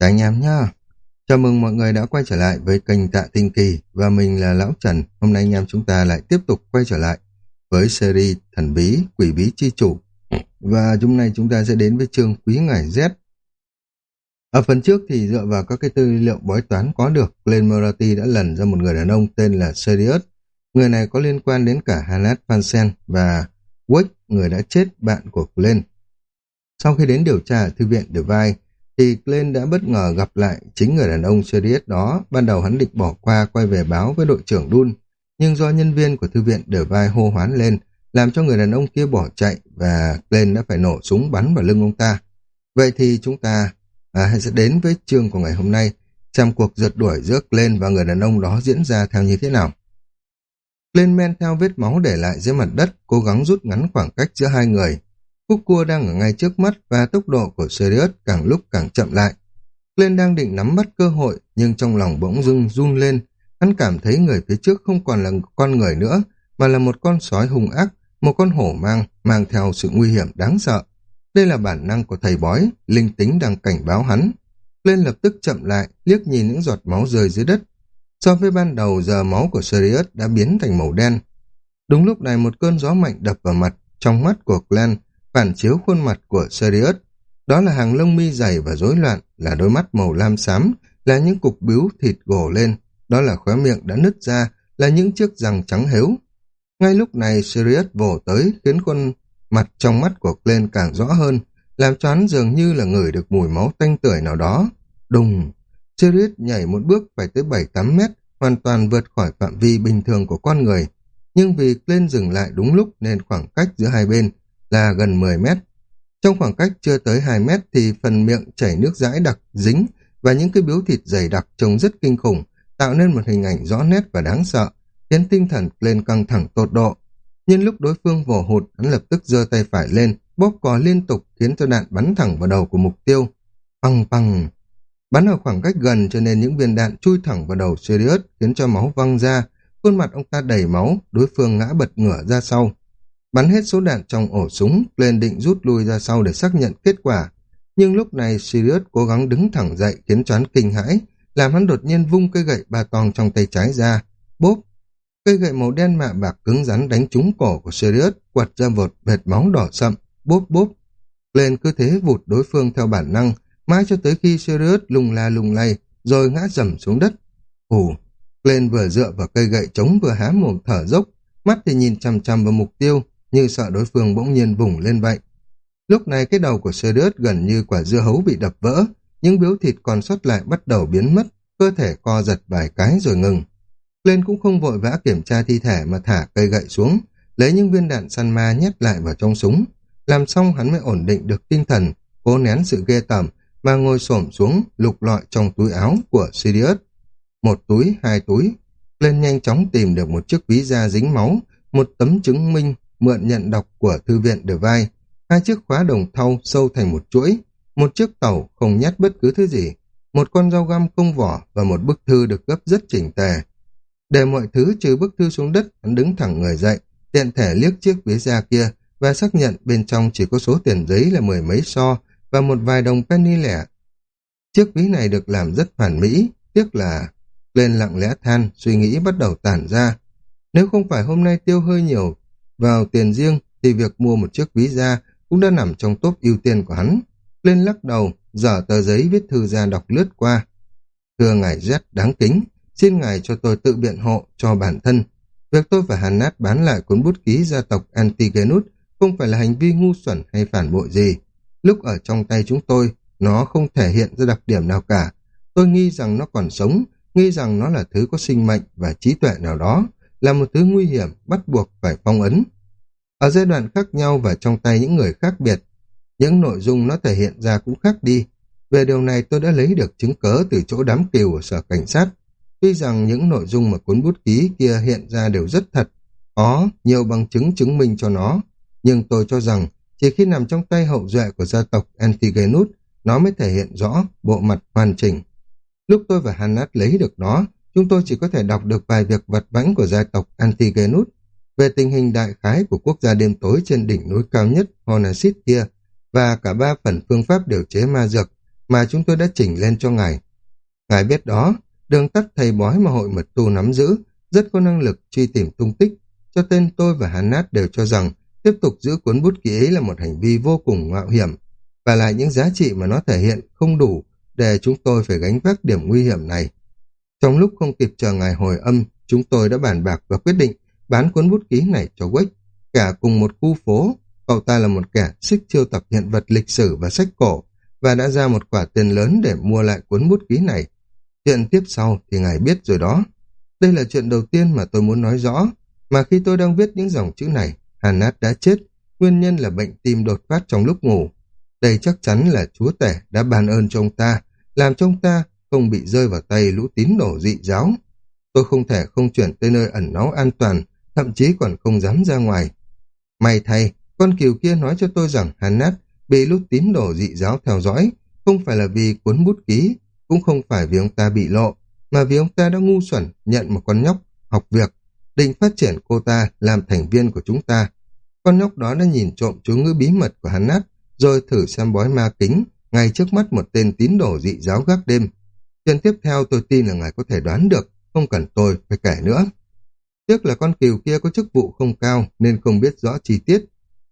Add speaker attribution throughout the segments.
Speaker 1: Cả anh em nhá. Chào mừng mọi người đã quay trở lại với kênh Tạ Tinh Kỳ và mình là Lão Trần. Hôm nay anh em chúng ta lại tiếp tục quay trở lại với series Thần Bí, Quỷ Bí Chi Chủ. Và hôm nay chúng ta sẽ đến với chương Quý Ngải Z. Ở phần trước thì dựa vào các cái tư liệu bói toán có được, Glenn morati đã lần ra một người đàn ông tên là Sirius. Người này có liên quan đến cả Hanat Fansen và Wick, người đã chết bạn của Glenn. Sau khi đến điều tra ở thư viện Devine, thì Glenn đã bất ngờ gặp lại chính người đàn ông Sirius đó. Ban đầu hắn định bỏ qua quay về báo với đội trưởng Dun, nhưng do nhân viên của thư viện Devine hô hoán lên, làm cho người đàn ông kia bỏ chạy và Glenn đã phải nổ súng bắn vào lưng ông ta. Vậy thì chúng ta à, hãy sẽ đến với chương của ngày hôm nay, xem cuộc rượt đuổi giữa Glenn và người đàn ông đó diễn ra theo như thế nào. Glenn men theo vết máu để lại dưới mặt đất, cố gắng rút ngắn khoảng cách giữa hai người. Khúc cua đang ở ngay trước mắt và tốc độ của Sirius càng lúc càng chậm lại. Glenn đang định nắm bắt cơ hội, nhưng trong lòng bỗng dưng run lên. Hắn cảm thấy người phía trước không còn là con người nữa, mà là một con sói hung ác, một con hổ mang, mang theo sự nguy hiểm đáng sợ. Đây là bản năng của thầy bói, linh tính đang cảnh báo hắn. Glenn lập tức chậm lại, liếc nhìn những giọt máu rơi dưới đất. So với ban đầu, giờ máu của Sirius đã biến thành màu đen. Đúng lúc này một cơn gió mạnh đập vào mặt, trong mắt của Glenn phản chiếu khuôn mặt của Sirius. Đó là hàng lông mi dày và rối loạn, là đôi mắt màu lam xám, là những cục biếu thịt gồ lên, đó là khóe miệng đã nứt ra, là những chiếc răng trắng hếu. Ngay lúc này Sirius vồ tới khiến khuôn mặt trong mắt của Glenn càng rõ hơn, làm cho hắn dường như là ngửi được mùi máu tanh tưởi nào đó. Đùng! Sirius nhảy một bước phải tới 7-8 mét, hoàn toàn vượt khỏi phạm vi bình thường của con người. Nhưng vì Glenn dừng lại đúng lúc nên khoảng cách giữa hai bên là gần 10 mét. Trong khoảng cách chưa tới 2 mét thì phần miệng chảy nước dãi đặc dính và những cái biếu thịt dày đặc trông rất kinh khủng, tạo nên một hình ảnh rõ nét và đáng sợ, khiến tinh thần lên căng thẳng tột độ. Nhưng lúc đối phương vồ hụt, hắn lập tức giơ tay phải lên, bóp cò liên tục khiến cho đạn bắn thẳng vào đầu của mục tiêu. Păng păng! Bắn ở khoảng cách gần cho nên những viên đạn chui thẳng vào đầu Sirius khiến cho máu văng ra, khuôn mặt ông ta đầy máu, đối phương ngã bật ngửa ra sau. Bắn hết số đạn trong ổ súng, lên định rút lui ra sau để xác nhận kết quả. Nhưng lúc này Sirius cố gắng đứng thẳng dậy khiến choán kinh hãi, làm hắn đột nhiên vung cây gậy ba tong trong tay trái ra. Bốp! Cây gậy màu đen mạ bạc cứng rắn đánh trúng cổ của Sirius, quật ra một vệt máu đỏ sậm. Bốp bốp! Lên cứ thế vụt đối phương theo bản năng, mãi cho tới khi Sirius lùng la lùng lay, rồi ngã dầm xuống đất. Ủ! Lên vừa dựa vào cây gậy chống vừa há mồm thở dốc, mắt thì nhìn chằm chằm vào mục tiêu, như sợ đối phương bỗng nhiên vùng lên vậy. Lúc này cái đầu của Sirius gần như quả dưa hấu bị đập vỡ, những biếu thịt còn sót lại bắt đầu biến mất, cơ thể co giật vài cái rồi ngừng. Lên cũng không vội vã kiểm tra thi thể mà thả cây gậy xuống, lấy những viên đạn săn ma nhét lại vào trong súng. Làm xong hắn mới ổn định được tinh thần, cố nén sự ghê tởm mà ngồi xổm xuống lục lọi trong túi áo của Sirius. Một túi, hai túi. Lên nhanh chóng tìm được một chiếc ví da dính máu, một tấm chứng minh mượn nhận đọc của thư viện Devine, hai chiếc khóa đồng thau sâu thành một chuỗi, một chiếc tàu không nhét bất cứ thứ gì, một con dao găm không vỏ và một bức thư được gấp rất chỉnh tề. Để mọi thứ trừ bức thư xuống đất, hắn đứng thẳng người dậy, tiện thể liếc chiếc ví da kia và xác nhận bên trong chỉ có số tiền giấy là mười mấy so và một vài đồng penny lẻ. Chiếc ví này được làm rất hoàn mỹ, tiếc là lên lặng lẽ than, suy nghĩ bắt đầu tản ra. Nếu không phải hôm nay tiêu hơi nhiều vào tiền riêng thì việc mua một chiếc ví da cũng đã nằm trong top ưu tiên của hắn. Lên lắc đầu, dở tờ giấy viết thư ra đọc lướt qua. Thưa ngài Z đáng kính, xin ngài cho tôi tự biện hộ cho bản thân. Việc tôi và Hàn Nát bán lại cuốn bút ký gia tộc Antigenus không phải là hành vi ngu xuẩn hay phản bội gì. Lúc ở trong tay chúng tôi, nó không thể hiện ra đặc điểm nào cả. Tôi nghi rằng nó còn sống, nghi rằng nó là thứ có sinh mệnh và trí tuệ nào đó là một thứ nguy hiểm bắt buộc phải phong ấn. Ở giai đoạn khác nhau và trong tay những người khác biệt, những nội dung nó thể hiện ra cũng khác đi. Về điều này tôi đã lấy được chứng cớ từ chỗ đám kiều ở sở cảnh sát. Tuy rằng những nội dung mà cuốn bút ký kia hiện ra đều rất thật, có nhiều bằng chứng chứng minh cho nó, nhưng tôi cho rằng chỉ khi nằm trong tay hậu duệ của gia tộc Antigenus, nó mới thể hiện rõ bộ mặt hoàn chỉnh. Lúc tôi và Hannat lấy được nó, chúng tôi chỉ có thể đọc được vài việc vật vãnh của gia tộc Antigenus về tình hình đại khái của quốc gia đêm tối trên đỉnh núi cao nhất Honasit kia và cả ba phần phương pháp điều chế ma dược mà chúng tôi đã chỉnh lên cho ngài. Ngài biết đó, đường tắt thầy bói mà hội mật tu nắm giữ, rất có năng lực truy tìm tung tích, cho tên tôi và Hanat đều cho rằng tiếp tục giữ cuốn bút ký ấy là một hành vi vô cùng mạo hiểm, và lại những giá trị mà nó thể hiện không đủ để chúng tôi phải gánh vác điểm nguy hiểm này. Trong lúc không kịp chờ ngài hồi âm, chúng tôi đã bàn bạc và quyết định bán cuốn bút ký này cho Wick, cả cùng một khu phố. Cậu ta là một kẻ xích chiêu tập hiện vật lịch sử và sách cổ, và đã ra một quả tiền lớn để mua lại cuốn bút ký này. Chuyện tiếp sau thì ngài biết rồi đó. Đây là chuyện đầu tiên mà tôi muốn nói rõ, mà khi tôi đang viết những dòng chữ này, Hanat đã chết, nguyên nhân là bệnh tim đột phát trong lúc ngủ. Đây chắc chắn là chúa tể đã ban ơn cho ông ta, làm cho ông ta không bị rơi vào tay lũ tín đồ dị giáo. Tôi không thể không chuyển tới nơi ẩn náu an toàn, thậm chí còn không dám ra ngoài. May thay, con kiều kia nói cho tôi rằng Hanat bị lũ tín đồ dị giáo theo dõi, không phải là vì cuốn bút ký, cũng không phải vì ông ta bị lộ, mà vì ông ta đã ngu xuẩn nhận một con nhóc học việc, định phát triển cô ta làm thành viên của chúng ta. Con nhóc đó đã nhìn trộm chú ngữ bí mật của Hanat, nát, rồi thử xem bói ma kính, ngay trước mắt một tên tín đồ dị giáo gác đêm. Chuyện tiếp theo tôi tin là ngài có thể đoán được, không cần tôi phải kể nữa. Tiếc là con cừu kia có chức vụ không cao nên không biết rõ chi tiết.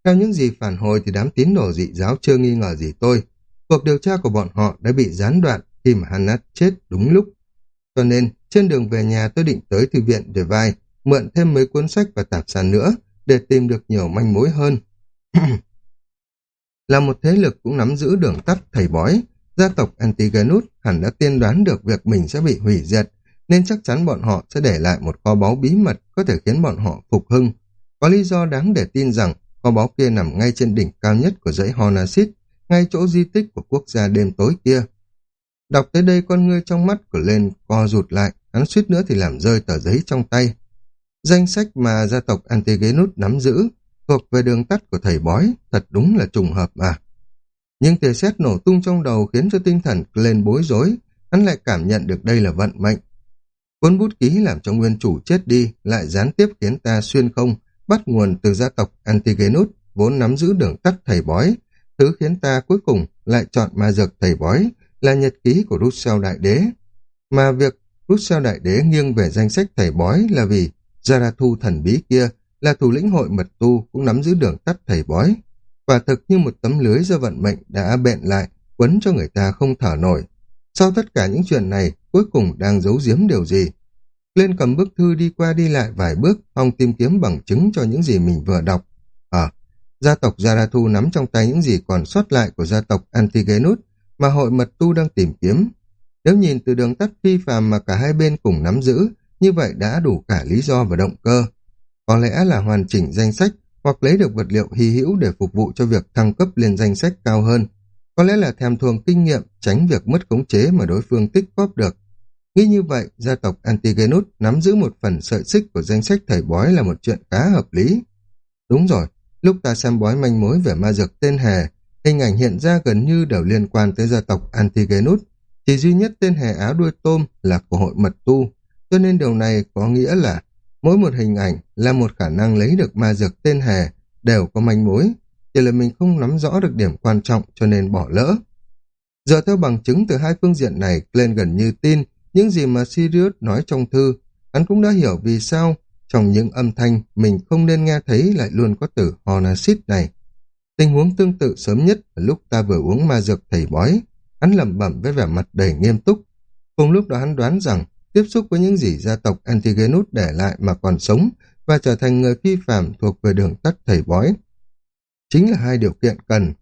Speaker 1: Theo những gì phản hồi thì đám tín đồ dị giáo chưa nghi ngờ gì tôi. Cuộc điều tra của bọn họ đã bị gián đoạn khi mà Hannah chết đúng lúc. Cho nên, trên đường về nhà tôi định tới thư viện để vai, mượn thêm mấy cuốn sách và tạp sản nữa để tìm được nhiều manh mối hơn. là một thế lực cũng nắm giữ đường tắt thầy bói, gia tộc Antigonus hẳn đã tiên đoán được việc mình sẽ bị hủy diệt, nên chắc chắn bọn họ sẽ để lại một kho báu bí mật có thể khiến bọn họ phục hưng. Có lý do đáng để tin rằng kho báu kia nằm ngay trên đỉnh cao nhất của dãy Honasit, ngay chỗ di tích của quốc gia đêm tối kia. Đọc tới đây con ngươi trong mắt của lên co rụt lại, hắn suýt nữa thì làm rơi tờ giấy trong tay. Danh sách mà gia tộc Antigenus nắm giữ thuộc về đường tắt của thầy bói, thật đúng là trùng hợp à? Nhưng tia sét nổ tung trong đầu khiến cho tinh thần lên bối rối, hắn lại cảm nhận được đây là vận mệnh. Cuốn bút ký làm cho nguyên chủ chết đi, lại gián tiếp khiến ta xuyên không, bắt nguồn từ gia tộc Antigenus, vốn nắm giữ đường tắt thầy bói, thứ khiến ta cuối cùng lại chọn ma dược thầy bói, là nhật ký của Russell Đại Đế. Mà việc Russell Đại Đế nghiêng về danh sách thầy bói là vì Zarathu thần bí kia là thủ lĩnh hội mật tu cũng nắm giữ đường tắt thầy bói. Quả thực như một tấm lưới do vận mệnh đã bện lại, quấn cho người ta không thở nổi. Sau tất cả những chuyện này, cuối cùng đang giấu giếm điều gì? Lên cầm bức thư đi qua đi lại vài bước, mong tìm kiếm bằng chứng cho những gì mình vừa đọc. Ờ, gia tộc Zarathu nắm trong tay những gì còn sót lại của gia tộc Antigenus, mà hội mật tu đang tìm kiếm. Nếu nhìn từ đường tắt phi phàm mà cả hai bên cùng nắm giữ, như vậy đã đủ cả lý do và động cơ. Có lẽ là hoàn chỉnh danh sách hoặc lấy được vật liệu hy hữu để phục vụ cho việc thăng cấp lên danh sách cao hơn. Có lẽ là thèm thuồng kinh nghiệm tránh việc mất khống chế mà đối phương tích góp được. Nghĩ như vậy, gia tộc Antigenus nắm giữ một phần sợi xích của danh sách thầy bói là một chuyện khá hợp lý. Đúng rồi, lúc ta xem bói manh mối về ma dược tên hề Hình ảnh hiện ra gần như đều liên quan tới gia tộc Antigenus, chỉ duy nhất tên hề áo đuôi tôm là của hội mật tu, cho nên điều này có nghĩa là mỗi một hình ảnh là một khả năng lấy được ma dược tên hề đều có manh mối, chỉ là mình không nắm rõ được điểm quan trọng cho nên bỏ lỡ. Giờ theo bằng chứng từ hai phương diện này, Glenn gần như tin những gì mà Sirius nói trong thư, hắn cũng đã hiểu vì sao trong những âm thanh mình không nên nghe thấy lại luôn có từ Hornasit này. Tình huống tương tự sớm nhất là lúc ta vừa uống ma dược thầy bói. Hắn lẩm bẩm với vẻ mặt đầy nghiêm túc. Cùng lúc đó hắn đoán rằng tiếp xúc với những gì gia tộc Antigenus để lại mà còn sống và trở thành người phi phạm thuộc về đường tắt thầy bói. Chính là hai điều kiện cần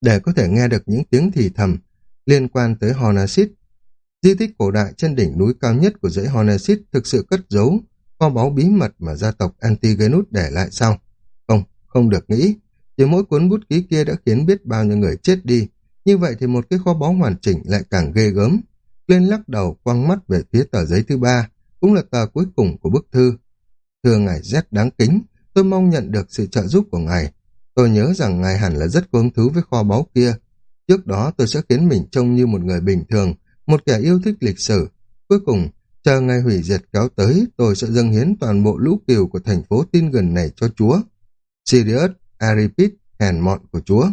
Speaker 1: để có thể nghe được những tiếng thì thầm liên quan tới Hornasit. Di tích cổ đại trên đỉnh núi cao nhất của dãy Hornasit thực sự cất giấu kho báu bí mật mà gia tộc Antigenus để lại sau. Không, không được nghĩ. Chỉ mỗi cuốn bút ký kia đã khiến biết bao nhiêu người chết đi, như vậy thì một cái kho báu hoàn chỉnh lại càng ghê gớm. Lên lắc đầu quăng mắt về phía tờ giấy thứ ba, cũng là tờ cuối cùng của bức thư. Thưa ngài Z đáng kính, tôi mong nhận được sự trợ giúp của ngài. Tôi nhớ rằng ngài hẳn là rất có hứng thú với kho báu kia. Trước đó tôi sẽ khiến mình trông như một người bình thường, một kẻ yêu thích lịch sử. Cuối cùng, chờ ngày hủy diệt kéo tới, tôi sẽ dâng hiến toàn bộ lũ kiều của thành phố tin gần này cho Chúa. Sirius Aripit hèn mọn của Chúa.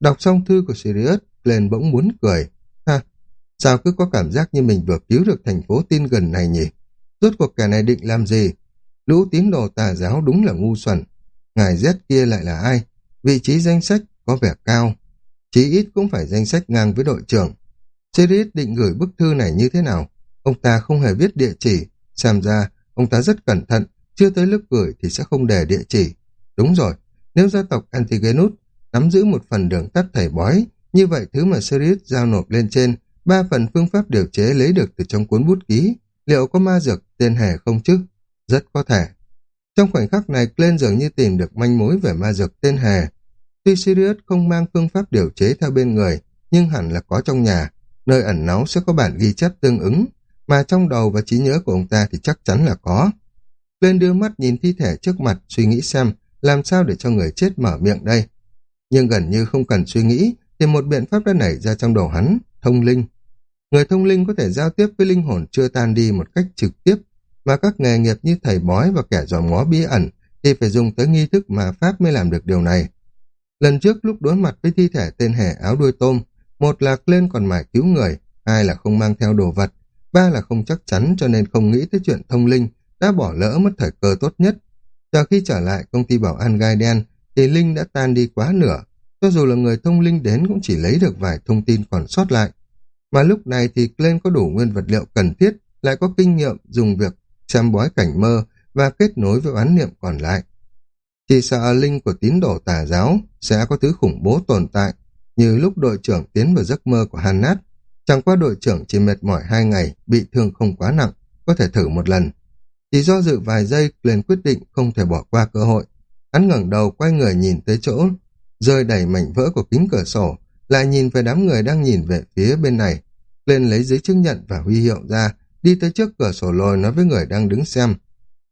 Speaker 1: Đọc xong thư của Sirius, lên bỗng muốn cười. Sao cứ có cảm giác như mình vừa cứu được thành phố tin gần này nhỉ? Rốt cuộc kẻ này định làm gì? Lũ tín đồ tà giáo đúng là ngu xuẩn. Ngài Z kia lại là ai? Vị trí danh sách có vẻ cao. Chí ít cũng phải danh sách ngang với đội trưởng. Sirius định gửi bức thư này như thế nào? Ông ta không hề viết địa chỉ. Xem ra, ông ta rất cẩn thận, chưa tới lúc gửi thì sẽ không để địa chỉ. Đúng rồi, nếu gia tộc Antigenus nắm giữ một phần đường tắt thầy bói, như vậy thứ mà Sirius giao nộp lên trên, ba phần phương pháp điều chế lấy được từ trong cuốn bút ký, liệu có ma dược tên hề không chứ? Rất có thể. Trong khoảnh khắc này, Glenn dường như tìm được manh mối về ma dược tên hề. Tuy Sirius không mang phương pháp điều chế theo bên người, nhưng hẳn là có trong nhà, nơi ẩn náu sẽ có bản ghi chép tương ứng, mà trong đầu và trí nhớ của ông ta thì chắc chắn là có. Glenn đưa mắt nhìn thi thể trước mặt, suy nghĩ xem làm sao để cho người chết mở miệng đây. Nhưng gần như không cần suy nghĩ, thì một biện pháp đã nảy ra trong đầu hắn, thông linh. Người thông linh có thể giao tiếp với linh hồn chưa tan đi một cách trực tiếp, mà các nghề nghiệp như thầy bói và kẻ dòm ngó bí ẩn thì phải dùng tới nghi thức mà Pháp mới làm được điều này. Lần trước lúc đối mặt với thi thể tên hẻ áo đuôi tôm, một là lên còn mải cứu người, hai là không mang theo đồ vật, ba là không chắc chắn cho nên không nghĩ tới chuyện thông linh, đã bỏ lỡ mất thời cơ tốt nhất. Chờ khi trở lại công ty bảo an gai đen, thì Linh đã tan đi quá nửa, cho dù là người thông linh đến cũng chỉ lấy được vài thông tin còn sót lại. Mà lúc này thì Glenn có đủ nguyên vật liệu cần thiết, lại có kinh nghiệm dùng việc xem bói cảnh mơ và kết nối với oán niệm còn lại. Chỉ sợ linh của tín đồ tà giáo sẽ có thứ khủng bố tồn tại, như lúc đội trưởng tiến vào giấc mơ của Hannat. Chẳng qua đội trưởng chỉ mệt mỏi hai ngày, bị thương không quá nặng, có thể thử một lần. Chỉ do dự vài giây, Glenn quyết định không thể bỏ qua cơ hội. Hắn ngẩng đầu quay người nhìn tới chỗ, rơi đầy mảnh vỡ của kính cửa sổ, lại nhìn về đám người đang nhìn về phía bên này. lên lấy giấy chứng nhận và huy hiệu ra, đi tới trước cửa sổ lồi nói với người đang đứng xem.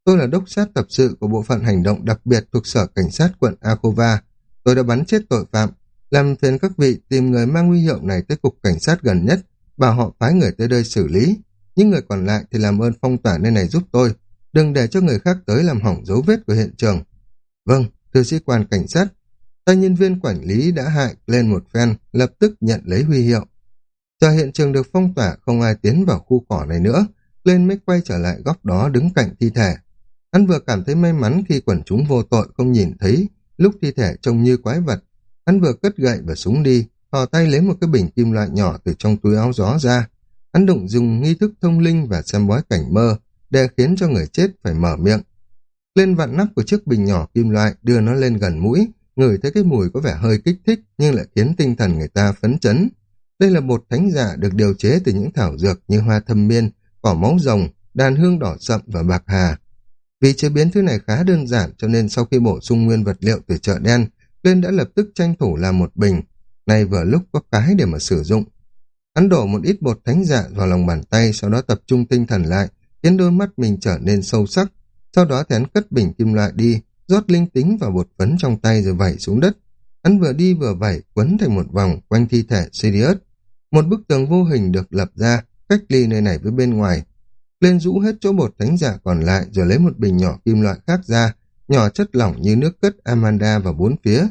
Speaker 1: Tôi là đốc sát tập sự của bộ phận hành động đặc biệt thuộc sở cảnh sát quận Akova. Tôi đã bắn chết tội phạm, làm phiền các vị tìm người mang huy hiệu này tới cục cảnh sát gần nhất, bảo họ phái người tới đây xử lý. Những người còn lại thì làm ơn phong tỏa nơi này giúp tôi, đừng để cho người khác tới làm hỏng dấu vết của hiện trường. Vâng, thưa sĩ quan cảnh sát, tay nhân viên quản lý đã hại lên một phen, lập tức nhận lấy huy hiệu. Chờ hiện trường được phong tỏa không ai tiến vào khu cỏ này nữa, lên mới quay trở lại góc đó đứng cạnh thi thể. Hắn vừa cảm thấy may mắn khi quần chúng vô tội không nhìn thấy, lúc thi thể trông như quái vật. Hắn vừa cất gậy và súng đi, hò tay lấy một cái bình kim loại nhỏ từ trong túi áo gió ra. Hắn đụng dùng nghi thức thông linh và xem bói cảnh mơ, để khiến cho người chết phải mở miệng. Lên vặn nắp của chiếc bình nhỏ kim loại đưa nó lên gần mũi, ngửi thấy cái mùi có vẻ hơi kích thích nhưng lại khiến tinh thần người ta phấn chấn. Đây là bột thánh giả được điều chế từ những thảo dược như hoa thâm miên, cỏ máu rồng, đàn hương đỏ sậm và bạc hà. Vì chế biến thứ này khá đơn giản cho nên sau khi bổ sung nguyên vật liệu từ chợ đen, Lên đã lập tức tranh thủ làm một bình. Này vừa lúc có cái để mà sử dụng. Hắn đổ một ít bột thánh dạ vào lòng bàn tay, sau đó tập trung tinh thần lại, khiến đôi mắt mình trở nên sâu sắc. Sau đó thì hắn cất bình kim loại đi, rót linh tính vào bột phấn trong tay rồi vẩy xuống đất. Hắn vừa đi vừa vẩy, quấn thành một vòng quanh thi thể Sirius. Một bức tường vô hình được lập ra, cách ly nơi này với bên ngoài. Lên rũ hết chỗ bột thánh giả còn lại rồi lấy một bình nhỏ kim loại khác ra, nhỏ chất lỏng như nước cất Amanda vào bốn phía.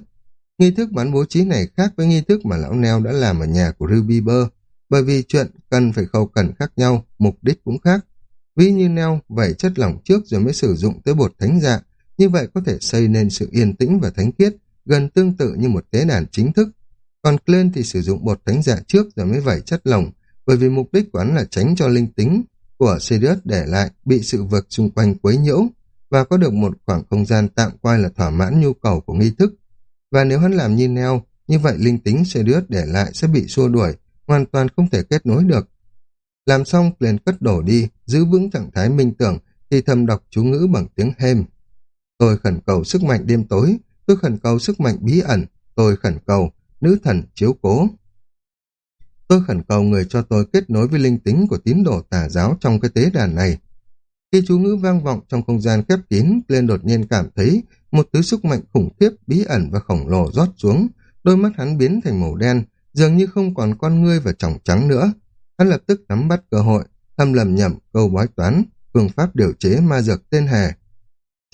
Speaker 1: Nghi thức bắn bố trí này khác với nghi thức mà lão Neo đã làm ở nhà của Ruby Burr, bởi vì chuyện cần phải khâu cẩn khác nhau, mục đích cũng khác. Ví như Neo vẩy chất lỏng trước rồi mới sử dụng tới bột thánh dạ, như vậy có thể xây nên sự yên tĩnh và thánh khiết, gần tương tự như một tế đàn chính thức. Còn Glenn thì sử dụng bột thánh dạ trước rồi mới vẩy chất lỏng, bởi vì mục đích của hắn là tránh cho linh tính của Sirius để lại bị sự vật xung quanh quấy nhiễu và có được một khoảng không gian tạm quay là thỏa mãn nhu cầu của nghi thức. Và nếu hắn làm như Neo, như vậy linh tính Sirius để lại sẽ bị xua đuổi, hoàn toàn không thể kết nối được. Làm xong, liền cất đổ đi, giữ vững trạng thái minh tưởng, thì thầm đọc chú ngữ bằng tiếng hêm. Tôi khẩn cầu sức mạnh đêm tối, tôi khẩn cầu sức mạnh bí ẩn, tôi khẩn cầu nữ thần chiếu cố. Tôi khẩn cầu người cho tôi kết nối với linh tính của tín đồ tà giáo trong cái tế đàn này. Khi chú ngữ vang vọng trong không gian khép kín, lên đột nhiên cảm thấy một thứ sức mạnh khủng khiếp, bí ẩn và khổng lồ rót xuống, đôi mắt hắn biến thành màu đen, dường như không còn con ngươi và tròng trắng nữa. Hắn lập tức nắm bắt cơ hội, thâm lầm nhầm câu bói toán, phương pháp điều chế ma dược tên hề.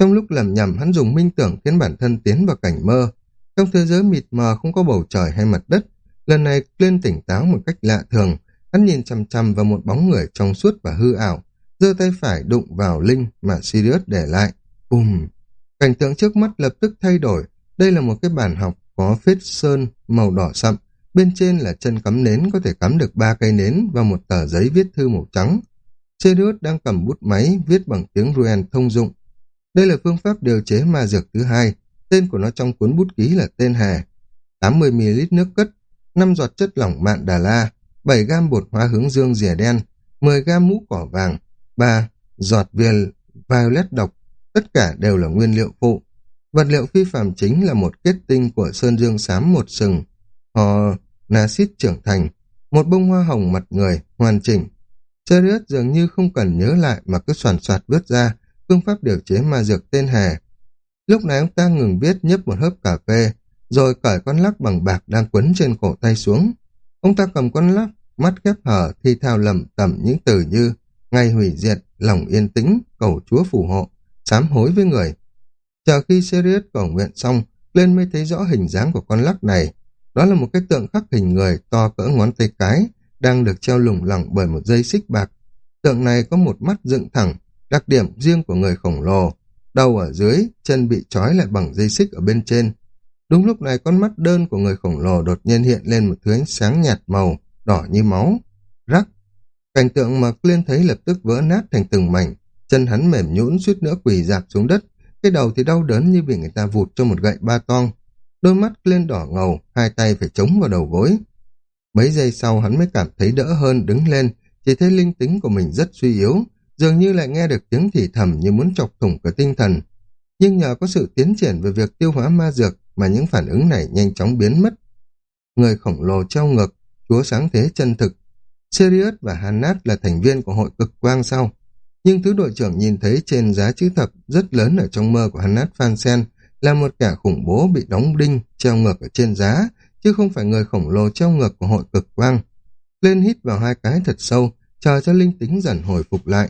Speaker 1: Trong lúc lầm nhầm, hắn dùng minh tưởng khiến bản thân tiến vào cảnh mơ. Trong thế giới mịt mờ không có bầu trời hay mặt đất, Lần này lên tỉnh táo một cách lạ thường, hắn nhìn chằm chằm vào một bóng người trong suốt và hư ảo, giơ tay phải đụng vào linh mà Sirius để lại. Bùm! Cảnh tượng trước mắt lập tức thay đổi. Đây là một cái bàn học có phết sơn màu đỏ sậm. Bên trên là chân cắm nến có thể cắm được ba cây nến và một tờ giấy viết thư màu trắng. Sirius đang cầm bút máy viết bằng tiếng ruan thông dụng. Đây là phương pháp điều chế ma dược thứ hai. Tên của nó trong cuốn bút ký là tên hề. 80ml nước cất, 5 giọt chất lỏng mạn đà la, 7 gam bột hoa hướng dương rìa đen, 10 gam mũ cỏ vàng, 3 giọt viên violet độc, tất cả đều là nguyên liệu phụ. Vật liệu phi phạm chính là một kết tinh của sơn dương xám một sừng, hò naxit trưởng thành, một bông hoa hồng mặt người, hoàn chỉnh. Sirius dường như không cần nhớ lại mà cứ soàn soạt vứt ra phương pháp điều chế ma dược tên hè. Lúc này ông ta ngừng viết nhấp một hớp cà phê, rồi cởi con lắc bằng bạc đang quấn trên cổ tay xuống. Ông ta cầm con lắc, mắt khép hở thi thao lầm tầm những từ như ngay hủy diệt, lòng yên tĩnh, cầu chúa phù hộ, sám hối với người. Chờ khi Sirius cầu nguyện xong, lên mới thấy rõ hình dáng của con lắc này. Đó là một cái tượng khắc hình người to cỡ ngón tay cái, đang được treo lủng lẳng bởi một dây xích bạc. Tượng này có một mắt dựng thẳng, đặc điểm riêng của người khổng lồ. Đầu ở dưới, chân bị trói lại bằng dây xích ở bên trên. Đúng lúc này con mắt đơn của người khổng lồ đột nhiên hiện lên một thứ ánh sáng nhạt màu, đỏ như máu. Rắc! Cảnh tượng mà Clint thấy lập tức vỡ nát thành từng mảnh, chân hắn mềm nhũn suýt nữa quỳ dạp xuống đất, cái đầu thì đau đớn như bị người ta vụt cho một gậy ba tong. Đôi mắt Clint đỏ ngầu, hai tay phải chống vào đầu gối. Mấy giây sau hắn mới cảm thấy đỡ hơn đứng lên, chỉ thấy linh tính của mình rất suy yếu, dường như lại nghe được tiếng thì thầm như muốn chọc thủng cả tinh thần. Nhưng nhờ có sự tiến triển về việc tiêu hóa ma dược mà những phản ứng này nhanh chóng biến mất. Người khổng lồ treo ngược, chúa sáng thế chân thực. Sirius và Hanat là thành viên của hội cực quang sau. Nhưng thứ đội trưởng nhìn thấy trên giá chữ thập rất lớn ở trong mơ của Hanat Fansen là một kẻ khủng bố bị đóng đinh treo ngược ở trên giá, chứ không phải người khổng lồ treo ngược của hội cực quang. Lên hít vào hai cái thật sâu, chờ cho linh tính dần hồi phục lại.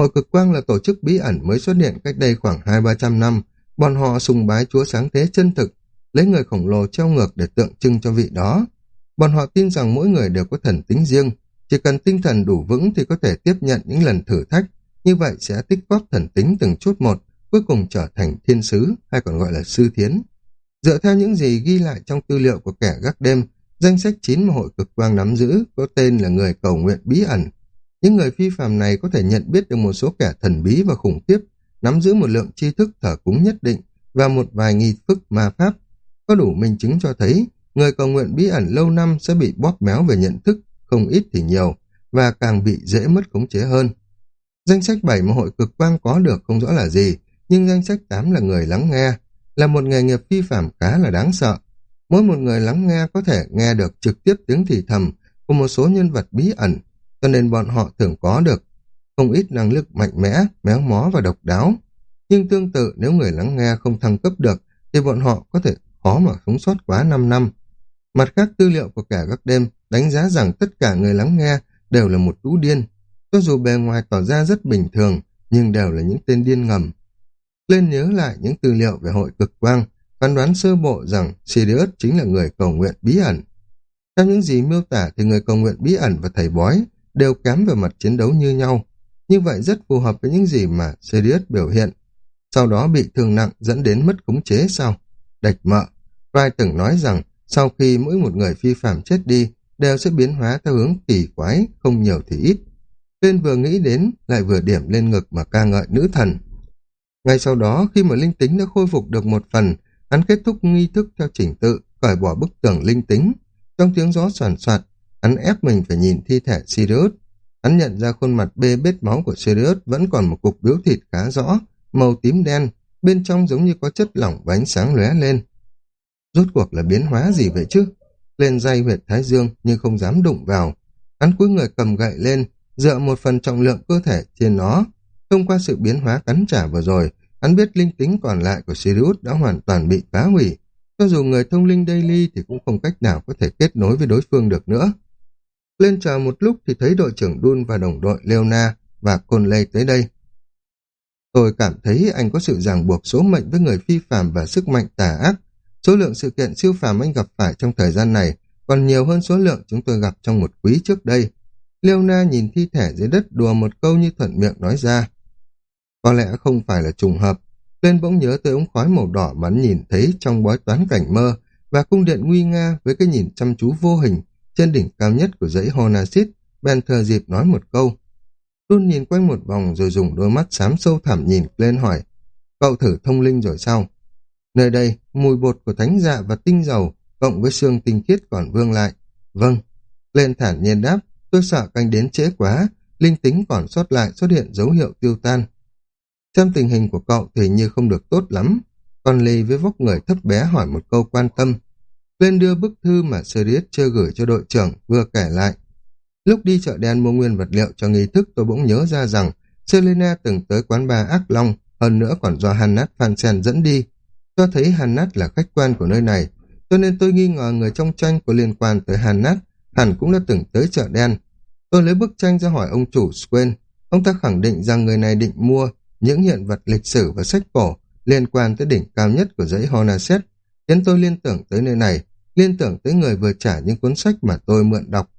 Speaker 1: Hội cực quang là tổ chức bí ẩn mới xuất hiện cách đây khoảng hai ba trăm năm. Bọn họ sùng bái chúa sáng thế chân thực, lấy người khổng lồ treo ngược để tượng trưng cho vị đó. Bọn họ tin rằng mỗi người đều có thần tính riêng, chỉ cần tinh thần đủ vững thì có thể tiếp nhận những lần thử thách, như vậy sẽ tích góp thần tính từng chút một, cuối cùng trở thành thiên sứ, hay còn gọi là sư thiến. Dựa theo những gì ghi lại trong tư liệu của kẻ gác đêm, danh sách chín mà hội cực quang nắm giữ có tên là người cầu nguyện bí ẩn, những người phi phàm này có thể nhận biết được một số kẻ thần bí và khủng khiếp, nắm giữ một lượng tri thức thở cúng nhất định và một vài nghi thức ma pháp. Có đủ minh chứng cho thấy người cầu nguyện bí ẩn lâu năm sẽ bị bóp méo về nhận thức, không ít thì nhiều, và càng bị dễ mất khống chế hơn. Danh sách 7 mà hội cực quang có được không rõ là gì, nhưng danh sách 8 là người lắng nghe, là một nghề nghiệp phi phạm khá là đáng sợ. Mỗi một người lắng nghe có thể nghe được trực tiếp tiếng thì thầm của một số nhân vật bí ẩn cho nên bọn họ thường có được không ít năng lực mạnh mẽ, méo mó và độc đáo. Nhưng tương tự nếu người lắng nghe không thăng cấp được thì bọn họ có thể khó mà sống sót quá 5 năm. Mặt khác tư liệu của cả các đêm đánh giá rằng tất cả người lắng nghe đều là một lũ điên. Cho dù bề ngoài tỏ ra rất bình thường, nhưng đều là những tên điên ngầm. Lên nhớ lại những tư liệu về hội cực quang, phán đoán sơ bộ rằng Sirius chính là người cầu nguyện bí ẩn. Theo những gì miêu tả thì người cầu nguyện bí ẩn và thầy bói đều kém về mặt chiến đấu như nhau. Như vậy rất phù hợp với những gì mà Sirius biểu hiện. Sau đó bị thương nặng dẫn đến mất khống chế sau. Đạch mợ. Vai từng nói rằng sau khi mỗi một người phi phạm chết đi đều sẽ biến hóa theo hướng kỳ quái, không nhiều thì ít. Lên vừa nghĩ đến lại vừa điểm lên ngực mà ca ngợi nữ thần. Ngay sau đó khi mà linh tính đã khôi phục được một phần, hắn kết thúc nghi thức theo chỉnh tự, cởi bỏ bức tường linh tính. Trong tiếng gió soàn soạt, Hắn ép mình phải nhìn thi thể Sirius. Hắn nhận ra khuôn mặt bê bết máu của Sirius vẫn còn một cục biếu thịt khá rõ, màu tím đen, bên trong giống như có chất lỏng và ánh sáng lóe lên. Rốt cuộc là biến hóa gì vậy chứ? Lên dây huyệt thái dương nhưng không dám đụng vào. Hắn cúi người cầm gậy lên, dựa một phần trọng lượng cơ thể trên nó. Thông qua sự biến hóa cắn trả vừa rồi, hắn biết linh tính còn lại của Sirius đã hoàn toàn bị phá hủy. Cho dù người thông linh daily thì cũng không cách nào có thể kết nối với đối phương được nữa. Lên chờ một lúc thì thấy đội trưởng Đun và đồng đội Leona và Côn Lê tới đây. Tôi cảm thấy anh có sự ràng buộc số mệnh với người phi phàm và sức mạnh tà ác. Số lượng sự kiện siêu phàm anh gặp phải trong thời gian này còn nhiều hơn số lượng chúng tôi gặp trong một quý trước đây. Leona nhìn thi thể dưới đất đùa một câu như thuận miệng nói ra. Có lẽ không phải là trùng hợp, lên bỗng nhớ tới ống khói màu đỏ mắn nhìn thấy trong bói toán cảnh mơ và cung điện nguy nga với cái nhìn chăm chú vô hình trên đỉnh cao nhất của dãy Honasit, Ben thờ dịp nói một câu. Tun nhìn quanh một vòng rồi dùng đôi mắt xám sâu thẳm nhìn lên hỏi, cậu thử thông linh rồi sao? Nơi đây, mùi bột của thánh dạ và tinh dầu cộng với xương tinh khiết còn vương lại. Vâng. Lên thản nhiên đáp, tôi sợ canh đến trễ quá, linh tính còn sót lại xuất hiện dấu hiệu tiêu tan. Xem tình hình của cậu thì như không được tốt lắm. Con Ly với vóc người thấp bé hỏi một câu quan tâm. Lên đưa bức thư mà Sirius chưa gửi cho đội trưởng vừa kể lại. Lúc đi chợ đen mua nguyên vật liệu cho nghi thức tôi bỗng nhớ ra rằng Selena từng tới quán bar Ác Long, hơn nữa còn do Hannat Fansen dẫn đi. Cho thấy Hannat là khách quan của nơi này, cho nên tôi nghi ngờ người trong tranh có liên quan tới Hannat, hẳn cũng đã từng tới chợ đen. Tôi lấy bức tranh ra hỏi ông chủ Swain, ông ta khẳng định rằng người này định mua những hiện vật lịch sử và sách cổ liên quan tới đỉnh cao nhất của dãy Hornacet, khiến tôi liên tưởng tới nơi này, liên tưởng tới người vừa trả những cuốn sách mà tôi mượn đọc.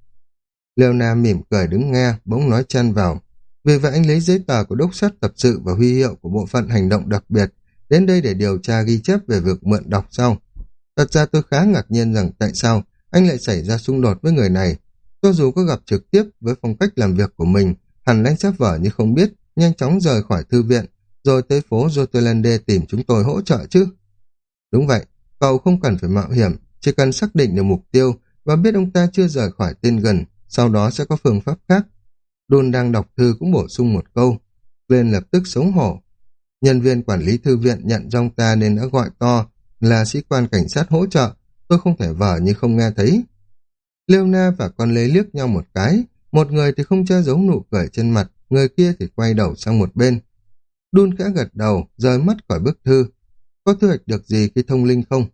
Speaker 1: Leona mỉm cười đứng nghe, bỗng nói chăn vào. Vì vậy anh lấy giấy tờ của đốc sát tập sự và huy hiệu của bộ phận hành động đặc biệt đến đây để điều tra ghi chép về việc mượn đọc sau. Thật ra tôi khá ngạc nhiên rằng tại sao anh lại xảy ra xung đột với người này. Cho dù có gặp trực tiếp với phong cách làm việc của mình, hẳn anh sắp vở như không biết, nhanh chóng rời khỏi thư viện, rồi tới phố Jotelande tìm chúng tôi hỗ trợ chứ. Đúng vậy, cậu không cần phải mạo hiểm, chỉ cần xác định được mục tiêu và biết ông ta chưa rời khỏi tên gần, sau đó sẽ có phương pháp khác. Đôn đang đọc thư cũng bổ sung một câu. Lên lập tức sống hổ. Nhân viên quản lý thư viện nhận ra ông ta nên đã gọi to là sĩ quan cảnh sát hỗ trợ. Tôi không thể vờ như không nghe thấy. Leona và con Lê liếc nhau một cái. Một người thì không che giấu nụ cười trên mặt, người kia thì quay đầu sang một bên. Đun khẽ gật đầu, rời mắt khỏi bức thư. Có thu hoạch được gì khi thông linh không?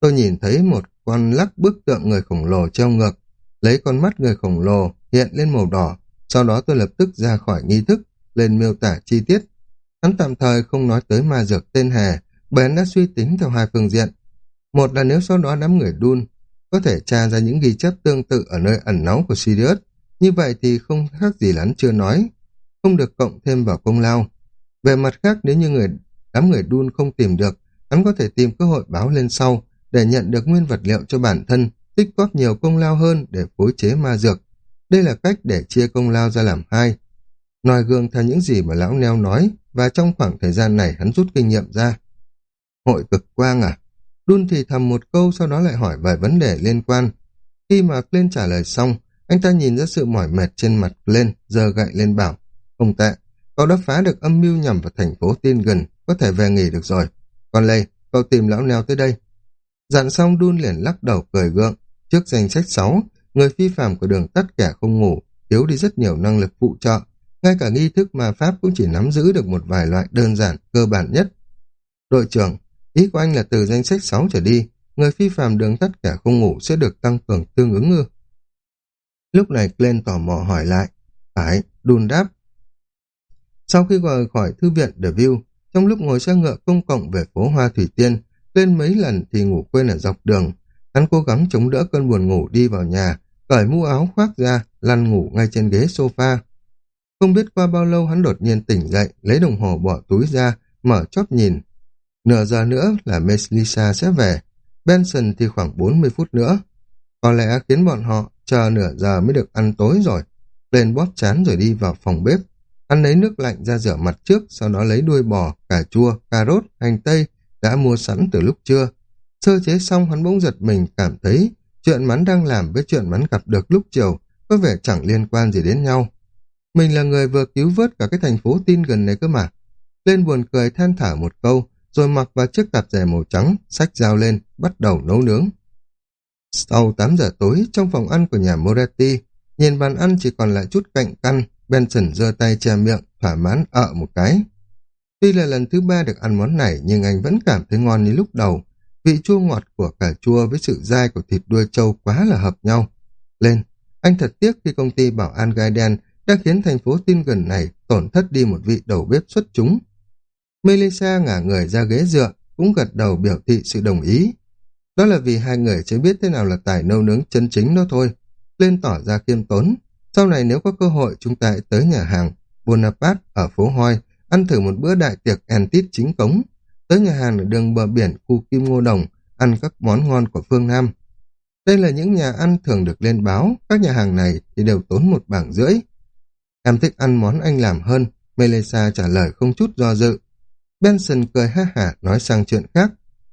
Speaker 1: Tôi nhìn thấy một con lắc bức tượng người khổng lồ treo ngược, lấy con mắt người khổng lồ hiện lên màu đỏ, sau đó tôi lập tức ra khỏi nghi thức, lên miêu tả chi tiết. Hắn tạm thời không nói tới ma dược tên hề, bởi hắn đã suy tính theo hai phương diện. Một là nếu sau đó đám người đun có thể tra ra những ghi chép tương tự ở nơi ẩn náu của Sirius, như vậy thì không khác gì hắn chưa nói, không được cộng thêm vào công lao. Về mặt khác, nếu như người đám người đun không tìm được, hắn có thể tìm cơ hội báo lên sau để nhận được nguyên vật liệu cho bản thân, tích góp nhiều công lao hơn để phối chế ma dược. Đây là cách để chia công lao ra làm hai. Nói gương theo những gì mà lão neo nói và trong khoảng thời gian này hắn rút kinh nghiệm ra. Hội cực quang à? Đun thì thầm một câu sau đó lại hỏi vài vấn đề liên quan. Khi mà Flynn trả lời xong, anh ta nhìn ra sự mỏi mệt trên mặt lên, giờ gậy lên bảo. Không tệ, cậu đã phá được âm mưu nhằm vào thành phố tiên gần, có thể về nghỉ được rồi. Còn Lê, cậu tìm lão neo tới đây. Dặn xong đun liền lắc đầu cười gượng. Trước danh sách 6, người phi phạm của đường tắt kẻ không ngủ, thiếu đi rất nhiều năng lực phụ trợ. Ngay cả nghi thức mà pháp cũng chỉ nắm giữ được một vài loại đơn giản, cơ bản nhất. Đội trưởng, ý của anh là từ danh sách 6 trở đi, người phi phạm đường tắt kẻ không ngủ sẽ được tăng cường tương ứng ư. Lúc này Glenn tò mò hỏi lại. Phải, đun đáp. Sau khi gọi khỏi thư viện The View, trong lúc ngồi xe ngựa công cộng về phố Hoa Thủy Tiên, lên mấy lần thì ngủ quên ở dọc đường. Hắn cố gắng chống đỡ cơn buồn ngủ đi vào nhà, cởi mũ áo khoác ra, lăn ngủ ngay trên ghế sofa. Không biết qua bao lâu hắn đột nhiên tỉnh dậy, lấy đồng hồ bỏ túi ra, mở chóp nhìn. Nửa giờ nữa là Melissa sẽ về, Benson thì khoảng 40 phút nữa. Có lẽ khiến bọn họ chờ nửa giờ mới được ăn tối rồi. Lên bóp chán rồi đi vào phòng bếp. Ăn lấy nước lạnh ra rửa mặt trước, sau đó lấy đuôi bò, cà chua, cà rốt, hành tây, đã mua sẵn từ lúc trưa. Sơ chế xong hắn bỗng giật mình cảm thấy chuyện mắn đang làm với chuyện mắn gặp được lúc chiều có vẻ chẳng liên quan gì đến nhau. Mình là người vừa cứu vớt cả cái thành phố tin gần này cơ mà. Lên buồn cười than thở một câu, rồi mặc vào chiếc tạp rẻ màu trắng, xách dao lên, bắt đầu nấu nướng. Sau 8 giờ tối, trong phòng ăn của nhà Moretti, nhìn bàn ăn chỉ còn lại chút cạnh căn, Benson giơ tay che miệng, thỏa mãn ợ một cái. Tuy là lần thứ ba được ăn món này, nhưng anh vẫn cảm thấy ngon như lúc đầu. Vị chua ngọt của cà chua với sự dai của thịt đuôi trâu quá là hợp nhau. Lên, anh thật tiếc khi công ty bảo an gai đen đã khiến thành phố tin gần này tổn thất đi một vị đầu bếp xuất chúng. Melissa ngả người ra ghế dựa, cũng gật đầu biểu thị sự đồng ý. Đó là vì hai người chưa biết thế nào là tài nâu nướng chân chính đó thôi. Lên tỏ ra khiêm tốn. Sau này nếu có cơ hội chúng ta hãy tới nhà hàng Bonaparte ở phố Hoi ăn thử một bữa đại tiệc Entit chính cống. Tới nhà hàng ở đường bờ biển khu Kim Ngô Đồng ăn các món ngon của phương Nam. Đây là những nhà ăn thường được lên báo, các nhà hàng này thì đều tốn một bảng rưỡi. Em thích ăn món anh làm hơn, Melissa trả lời không chút do dự. Benson cười ha hả nói sang chuyện khác,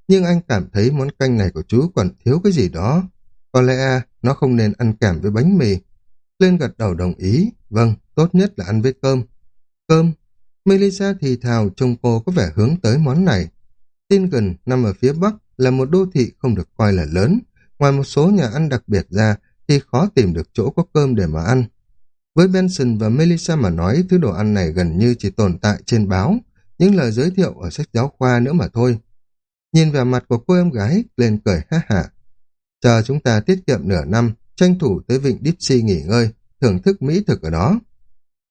Speaker 1: nhưng anh cảm thấy món canh này của chú còn thiếu cái gì đó. Có lẽ à, nó không nên ăn kèm với bánh mì. Lên gật đầu đồng ý, vâng, tốt nhất là ăn với cơm. Cơm? Melissa thì thào trông cô có vẻ hướng tới món này. Tingen nằm ở phía bắc là một đô thị không được coi là lớn. Ngoài một số nhà ăn đặc biệt ra thì khó tìm được chỗ có cơm để mà ăn. Với Benson và Melissa mà nói thứ đồ ăn này gần như chỉ tồn tại trên báo, những lời giới thiệu ở sách giáo khoa nữa mà thôi. Nhìn vào mặt của cô em gái, lên cười ha hả. Chờ chúng ta tiết kiệm nửa năm, tranh thủ tới vịnh Dipsy nghỉ ngơi, thưởng thức mỹ thực ở đó.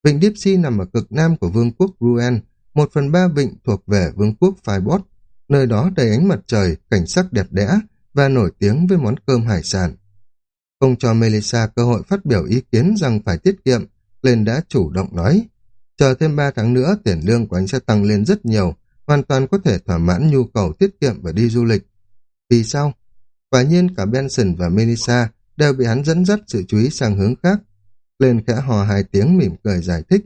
Speaker 1: Vịnh Dipsy nằm ở cực nam của vương quốc Ruen, một phần ba vịnh thuộc về vương quốc Phai-bốt. Nơi đó đầy ánh mặt trời, cảnh sắc đẹp đẽ và nổi tiếng với món cơm hải sản. Không cho Melissa cơ hội phát biểu ý kiến rằng phải tiết kiệm, lên đã chủ động nói. Chờ thêm 3 tháng nữa, tiền lương của anh sẽ tăng lên rất nhiều, hoàn toàn có thể thỏa mãn nhu cầu tiết kiệm và đi du lịch. Vì sao? Quả nhiên cả Benson và Melissa đều bị hắn dẫn dắt sự chú ý sang hướng khác. Lên khẽ hò hai tiếng mỉm cười giải thích.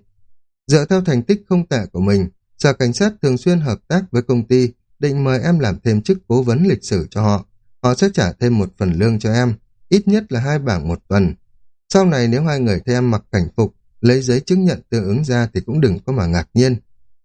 Speaker 1: Dựa theo thành tích không tệ của mình, sở cảnh sát thường xuyên hợp tác với công ty, định mời em làm thêm chức cố vấn lịch sử cho họ. Họ sẽ trả thêm một phần lương cho em, ít nhất là hai bảng một tuần. Sau này nếu hai người thấy em mặc cảnh phục, lấy giấy chứng nhận tương ứng ra thì cũng đừng có mà ngạc nhiên.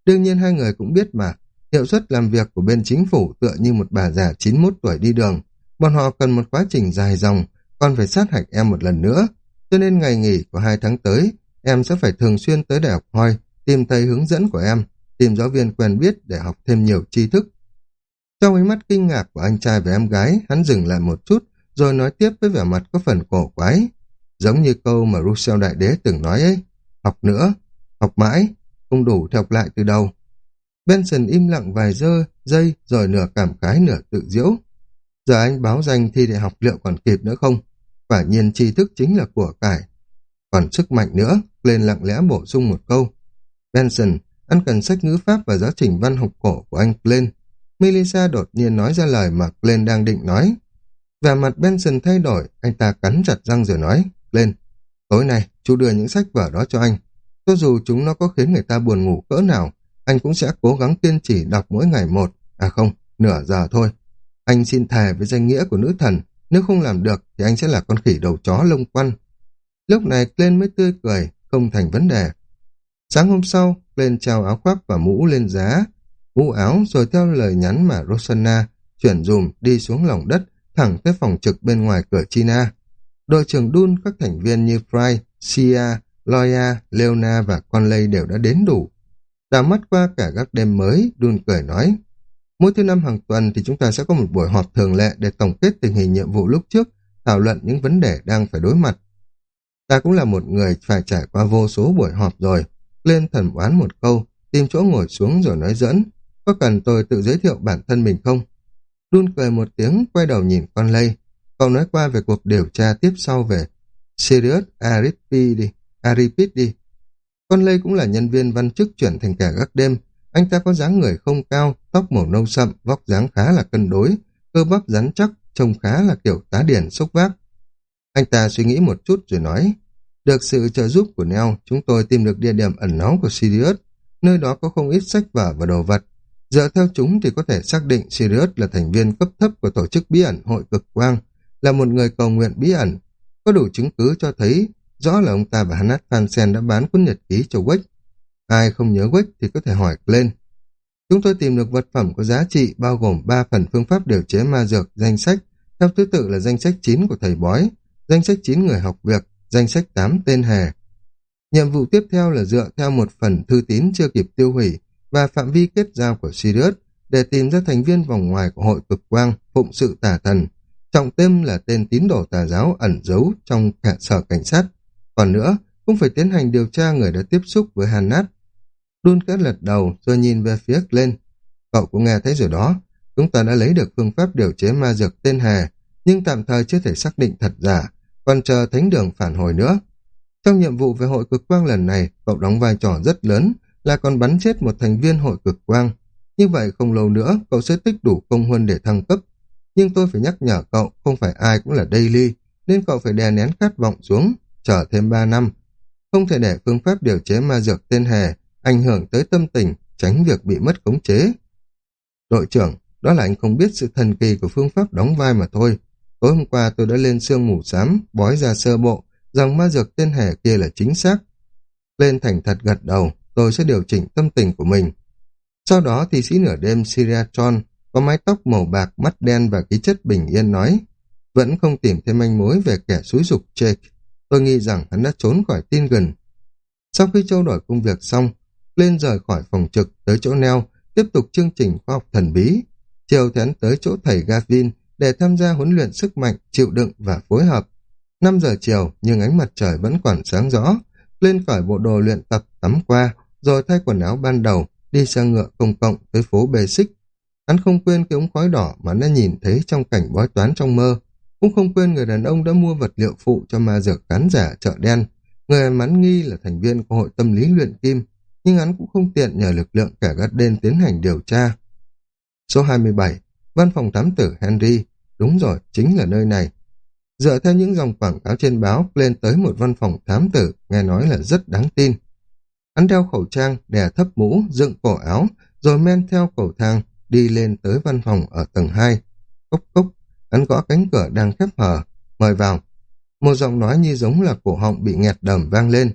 Speaker 1: Đương nhiên hai người cũng biết mà, hiệu suất làm việc của bên chính phủ tựa như một bà già 91 tuổi đi đường. Bọn họ cần một quá trình dài dòng, còn phải sát hạch em một lần nữa. Cho nên ngày nghỉ của hai tháng tới, em sẽ phải thường xuyên tới đại học Hoi, tìm thầy hướng dẫn của em, tìm giáo viên quen biết để học thêm nhiều tri thức. Trong ánh mắt kinh ngạc của anh trai và em gái, hắn dừng lại một chút, rồi nói tiếp với vẻ mặt có phần cổ quái. Giống như câu mà Rousseau Đại Đế từng nói ấy, học nữa, học mãi, không đủ thì học lại từ đầu. Benson im lặng vài giây, giây rồi nửa cảm khái nửa tự diễu. Giờ anh báo danh thi đại học liệu còn kịp nữa không? Quả nhiên tri thức chính là của cải. Còn sức mạnh nữa, lên lặng lẽ bổ sung một câu. Benson, anh cần sách ngữ pháp và giáo trình văn học cổ của anh Glenn. Melissa đột nhiên nói ra lời mà Glenn đang định nói. Vẻ mặt Benson thay đổi, anh ta cắn chặt răng rồi nói, Glenn, tối nay chú đưa những sách vở đó cho anh. Cho dù chúng nó có khiến người ta buồn ngủ cỡ nào, anh cũng sẽ cố gắng kiên trì đọc mỗi ngày một, à không, nửa giờ thôi. Anh xin thề với danh nghĩa của nữ thần, nếu không làm được thì anh sẽ là con khỉ đầu chó lông quăn. Lúc này Glenn mới tươi cười, không thành vấn đề. Sáng hôm sau, Glenn trao áo khoác và mũ lên giá, mũ áo rồi theo lời nhắn mà Rosanna chuyển dùm đi xuống lòng đất, thẳng tới phòng trực bên ngoài cửa China. Đội trưởng Dun, các thành viên như Fry, Sia, Loya, Leona và Conley đều đã đến đủ. Đảo mắt qua cả các đêm mới, Dun cười nói, mỗi thứ năm hàng tuần thì chúng ta sẽ có một buổi họp thường lệ để tổng kết tình hình nhiệm vụ lúc trước, thảo luận những vấn đề đang phải đối mặt. Ta cũng là một người phải trải qua vô số buổi họp rồi. Lên thần oán một câu, tìm chỗ ngồi xuống rồi nói dẫn. Có cần tôi tự giới thiệu bản thân mình không? Đun cười một tiếng, quay đầu nhìn con lây. Cậu nói qua về cuộc điều tra tiếp sau về Sirius Aripi đi, Aripid đi. Con lây cũng là nhân viên văn chức chuyển thành kẻ gác đêm. Anh ta có dáng người không cao, tóc màu nâu sậm, vóc dáng khá là cân đối, cơ bắp rắn chắc, trông khá là kiểu tá điển sốc vác. Anh ta suy nghĩ một chút rồi nói, được sự trợ giúp của Neo, chúng tôi tìm được địa điểm ẩn náu của Sirius. Nơi đó có không ít sách vở và đồ vật. Dựa theo chúng thì có thể xác định Sirius là thành viên cấp thấp của tổ chức bí ẩn Hội Cực Quang, là một người cầu nguyện bí ẩn. Có đủ chứng cứ cho thấy rõ là ông ta và Hannah Fansen đã bán cuốn nhật ký cho Wake Ai không nhớ Quách thì có thể hỏi lên. Chúng tôi tìm được vật phẩm có giá trị bao gồm 3 phần phương pháp điều chế ma dược, danh sách, theo thứ tự là danh sách 9 của thầy bói, danh sách 9 người học việc, danh sách 8 tên hề. Nhiệm vụ tiếp theo là dựa theo một phần thư tín chưa kịp tiêu hủy và phạm vi kết giao của Sirius để tìm ra thành viên vòng ngoài của hội cực quang phụng sự tà thần. Trọng tâm là tên tín đồ tà giáo ẩn giấu trong cả sở cảnh sát. Còn nữa, cũng phải tiến hành điều tra người đã tiếp xúc với Hannat. Đun khẽ lật đầu rồi nhìn về phía lên. Cậu cũng nghe thấy rồi đó. chúng ta đã lấy được phương pháp điều chế ma dược tên Hà, nhưng tạm thời chưa thể xác định thật giả, còn chờ thánh đường phản hồi nữa. Trong nhiệm vụ về hội cực quang lần này, cậu đóng vai trò rất lớn, là còn bắn chết một thành viên hội cực quang. Như vậy không lâu nữa, cậu sẽ tích đủ công huân để thăng cấp. Nhưng tôi phải nhắc nhở cậu, không phải ai cũng là daily, nên cậu phải đè nén khát vọng xuống, chờ thêm 3 năm. Không thể để phương pháp điều chế ma dược tên hề ảnh hưởng tới tâm tình, tránh việc bị mất khống chế. Đội trưởng, đó là anh không biết sự thần kỳ của phương pháp đóng vai mà thôi. Tối hôm qua tôi đã lên sương mù xám, bói ra sơ bộ, rằng ma dược tên hề kia là chính xác. Lên thành thật gật đầu, tôi sẽ điều chỉnh tâm tình của mình. Sau đó thì sĩ nửa đêm Syriatron có mái tóc màu bạc, mắt đen và khí chất bình yên nói vẫn không tìm thêm manh mối về kẻ xúi dục Jake. Tôi nghĩ rằng hắn đã trốn khỏi tin gần. Sau khi trao đổi công việc xong, lên rời khỏi phòng trực tới chỗ neo, tiếp tục chương trình khoa học thần bí. Chiều thì hắn tới chỗ thầy Gavin để tham gia huấn luyện sức mạnh, chịu đựng và phối hợp. 5 giờ chiều nhưng ánh mặt trời vẫn còn sáng rõ. Lên khỏi bộ đồ luyện tập tắm qua, rồi thay quần áo ban đầu, đi xe ngựa công cộng tới phố Basic. Hắn không quên cái ống khói đỏ mà đã nhìn thấy trong cảnh bói toán trong mơ. Cũng không quên người đàn ông đã mua vật liệu phụ cho ma dược cán giả chợ đen. Người mắn nghi là thành viên của hội tâm lý luyện kim, nhưng hắn cũng không tiện nhờ lực lượng cả gắt đen tiến hành điều tra. Số 27, văn phòng thám tử Henry. Đúng rồi, chính là nơi này. Dựa theo những dòng quảng cáo trên báo, lên tới một văn phòng thám tử, nghe nói là rất đáng tin. Hắn đeo khẩu trang, đè thấp mũ, dựng cổ áo, rồi men theo cầu thang, đi lên tới văn phòng ở tầng 2. Cốc cốc, hắn gõ cánh cửa đang khép hờ, mời vào. Một giọng nói như giống là cổ họng bị nghẹt đầm vang lên.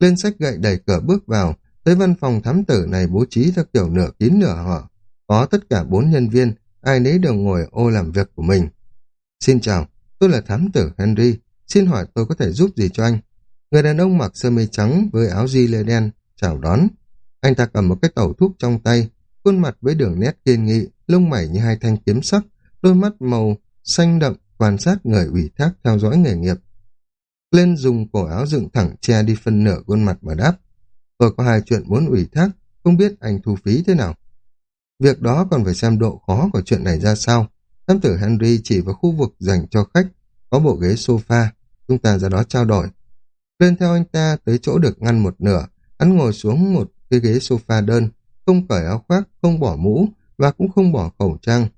Speaker 1: Lên sách gậy đẩy cửa bước vào, tới văn phòng thám tử này bố trí theo kiểu nửa kín nửa hở. Có tất cả bốn nhân viên, ai nấy đều ngồi ô làm việc của mình. Xin chào, tôi là thám tử Henry, xin hỏi tôi có thể giúp gì cho anh? Người đàn ông mặc sơ mi trắng với áo di lê đen, chào đón. Anh ta cầm một cái tẩu thuốc trong tay, khuôn mặt với đường nét kiên nghị, lông mày như hai thanh kiếm sắc, đôi mắt màu xanh đậm quan sát người ủy thác theo dõi nghề nghiệp. Lên dùng cổ áo dựng thẳng che đi phân nửa khuôn mặt mà đáp. Tôi có hai chuyện muốn ủy thác, không biết anh thu phí thế nào. Việc đó còn phải xem độ khó của chuyện này ra sao. thám tử Henry chỉ vào khu vực dành cho khách, có bộ ghế sofa, chúng ta ra đó trao đổi. Lên theo anh ta tới chỗ được ngăn một nửa, hắn ngồi xuống một cái ghế sofa đơn, không cởi áo khoác, không bỏ mũ và cũng không bỏ khẩu trang.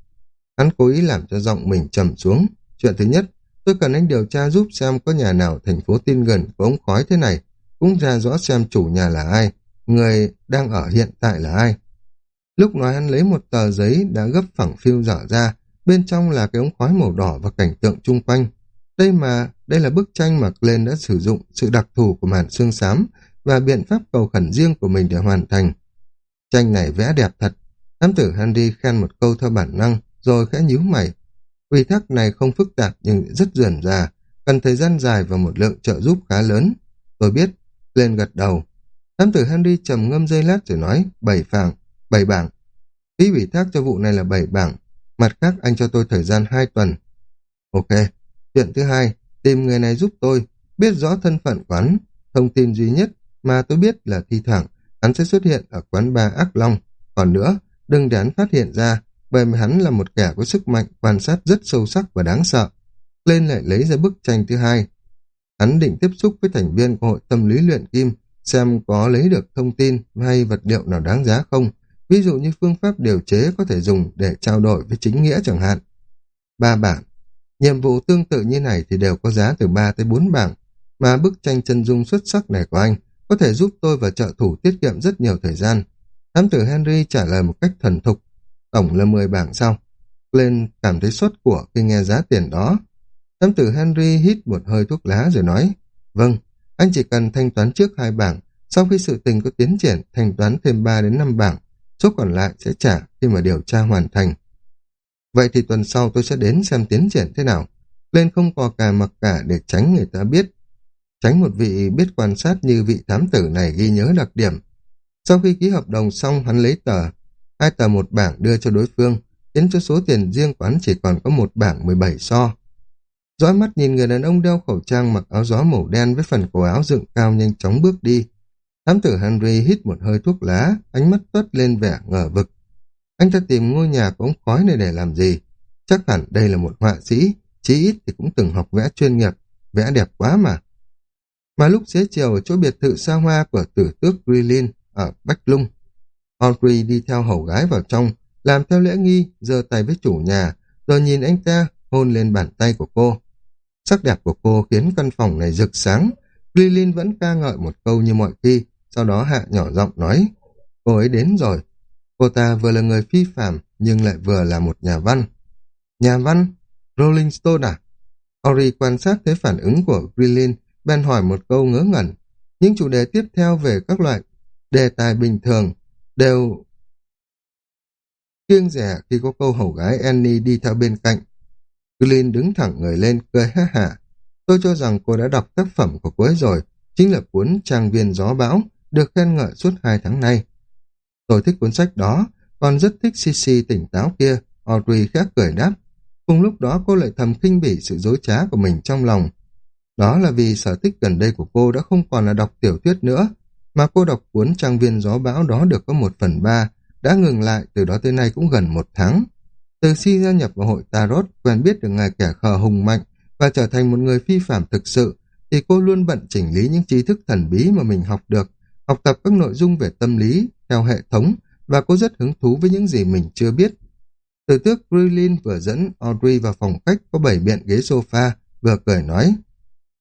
Speaker 1: Hắn cố ý làm cho giọng mình trầm xuống. Chuyện thứ nhất, tôi cần anh điều tra giúp xem có nhà nào thành phố tin gần có ống khói thế này, cũng ra rõ xem chủ nhà là ai, người đang ở hiện tại là ai. Lúc nói hắn lấy một tờ giấy đã gấp phẳng phiêu dở ra, bên trong là cái ống khói màu đỏ và cảnh tượng chung quanh. Đây mà, đây là bức tranh mà Glenn đã sử dụng sự đặc thù của màn xương xám và biện pháp cầu khẩn riêng của mình để hoàn thành. Tranh này vẽ đẹp thật. Thám tử Handy khen một câu theo bản năng, rồi khẽ nhíu mày. quy tắc này không phức tạp nhưng rất dườn già, cần thời gian dài và một lượng trợ giúp khá lớn. Tôi biết, lên gật đầu. Thám tử Henry trầm ngâm dây lát rồi nói, bảy phàng, bảy bảng. Phí ủy thác cho vụ này là bảy bảng, mặt khác anh cho tôi thời gian hai tuần. Ok, chuyện thứ hai, tìm người này giúp tôi, biết rõ thân phận quán, thông tin duy nhất mà tôi biết là thi thoảng hắn sẽ xuất hiện ở quán bar Ác Long. Còn nữa, đừng để hắn phát hiện ra, bởi vì hắn là một kẻ có sức mạnh quan sát rất sâu sắc và đáng sợ. Lên lại lấy ra bức tranh thứ hai. Hắn định tiếp xúc với thành viên của hội tâm lý luyện kim, xem có lấy được thông tin hay vật liệu nào đáng giá không, ví dụ như phương pháp điều chế có thể dùng để trao đổi với chính nghĩa chẳng hạn. Ba bảng. Nhiệm vụ tương tự như này thì đều có giá từ 3 tới 4 bảng, mà bức tranh chân dung xuất sắc này của anh có thể giúp tôi và trợ thủ tiết kiệm rất nhiều thời gian. Thám tử Henry trả lời một cách thần thục. Tổng là 10 bảng sau. Glenn cảm thấy sốt của khi nghe giá tiền đó. Thám tử Henry hít một hơi thuốc lá rồi nói, Vâng, anh chỉ cần thanh toán trước hai bảng, sau khi sự tình có tiến triển, thanh toán thêm 3 đến 5 bảng, số còn lại sẽ trả khi mà điều tra hoàn thành. Vậy thì tuần sau tôi sẽ đến xem tiến triển thế nào. Lên không có cà mặc cả để tránh người ta biết. Tránh một vị biết quan sát như vị thám tử này ghi nhớ đặc điểm. Sau khi ký hợp đồng xong, hắn lấy tờ, hai tờ một bảng đưa cho đối phương, khiến cho số tiền riêng quán chỉ còn có một bảng 17 so. Dõi mắt nhìn người đàn ông đeo khẩu trang mặc áo gió màu đen với phần cổ áo dựng cao nhanh chóng bước đi. Thám tử Henry hít một hơi thuốc lá, ánh mắt tuất lên vẻ ngờ vực. Anh ta tìm ngôi nhà có ống khói này để làm gì? Chắc hẳn đây là một họa sĩ, chí ít thì cũng từng học vẽ chuyên nghiệp, vẽ đẹp quá mà. Mà lúc xế chiều ở chỗ biệt thự xa hoa của tử tước Grilin ở Bách Lung, Audrey đi theo hầu gái vào trong, làm theo lễ nghi, giơ tay với chủ nhà, rồi nhìn anh ta hôn lên bàn tay của cô. Sắc đẹp của cô khiến căn phòng này rực sáng. Grilin vẫn ca ngợi một câu như mọi khi, sau đó hạ nhỏ giọng nói, cô ấy đến rồi. Cô ta vừa là người phi phạm, nhưng lại vừa là một nhà văn. Nhà văn? Rolling Stone à? Ori quan sát thấy phản ứng của Grilin, bèn hỏi một câu ngớ ngẩn. Những chủ đề tiếp theo về các loại đề tài bình thường đều kiêng rẻ khi có câu hầu gái Annie đi theo bên cạnh. Glyn đứng thẳng người lên, cười ha hả. Tôi cho rằng cô đã đọc tác phẩm của cô ấy rồi, chính là cuốn Trang viên gió bão, được khen ngợi suốt hai tháng nay. Tôi thích cuốn sách đó, còn rất thích Sissy tỉnh táo kia, Audrey khác cười đáp. Cùng lúc đó cô lại thầm khinh bỉ sự dối trá của mình trong lòng. Đó là vì sở thích gần đây của cô đã không còn là đọc tiểu thuyết nữa, mà cô đọc cuốn trang viên gió bão đó được có một phần ba, đã ngừng lại từ đó tới nay cũng gần một tháng. Từ khi gia nhập vào hội Tarot, quen biết được ngài kẻ khờ hùng mạnh và trở thành một người phi phạm thực sự, thì cô luôn bận chỉnh lý những tri thức thần bí mà mình học được, học tập các nội dung về tâm lý, theo hệ thống, và cô rất hứng thú với những gì mình chưa biết. Từ tước Grilin vừa dẫn Audrey vào phòng khách có bảy biện ghế sofa, vừa cười nói,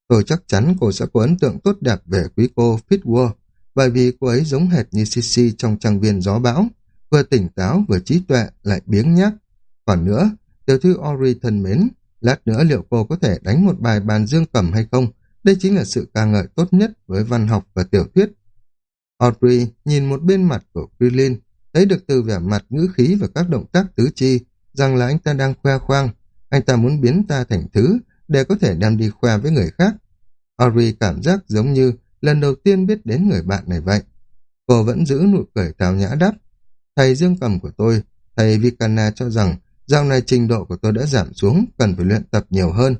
Speaker 1: Tôi chắc chắn cô sẽ có ấn tượng tốt đẹp về quý cô Fitzwarren bởi vì cô ấy giống hệt như Sissy trong trang viên gió bão, vừa tỉnh táo vừa trí tuệ lại biếng nhác. Còn nữa, tiểu thư Ori thân mến, lát nữa liệu cô có thể đánh một bài bàn dương cầm hay không? Đây chính là sự ca ngợi tốt nhất với văn học và tiểu thuyết. Audrey nhìn một bên mặt của Krillin, thấy được từ vẻ mặt ngữ khí và các động tác tứ chi, rằng là anh ta đang khoe khoang, anh ta muốn biến ta thành thứ để có thể đem đi khoe với người khác. Audrey cảm giác giống như lần đầu tiên biết đến người bạn này vậy. Cô vẫn giữ nụ cười tào nhã đáp. Thầy dương cầm của tôi, thầy Vikana cho rằng dạo này trình độ của tôi đã giảm xuống, cần phải luyện tập nhiều hơn.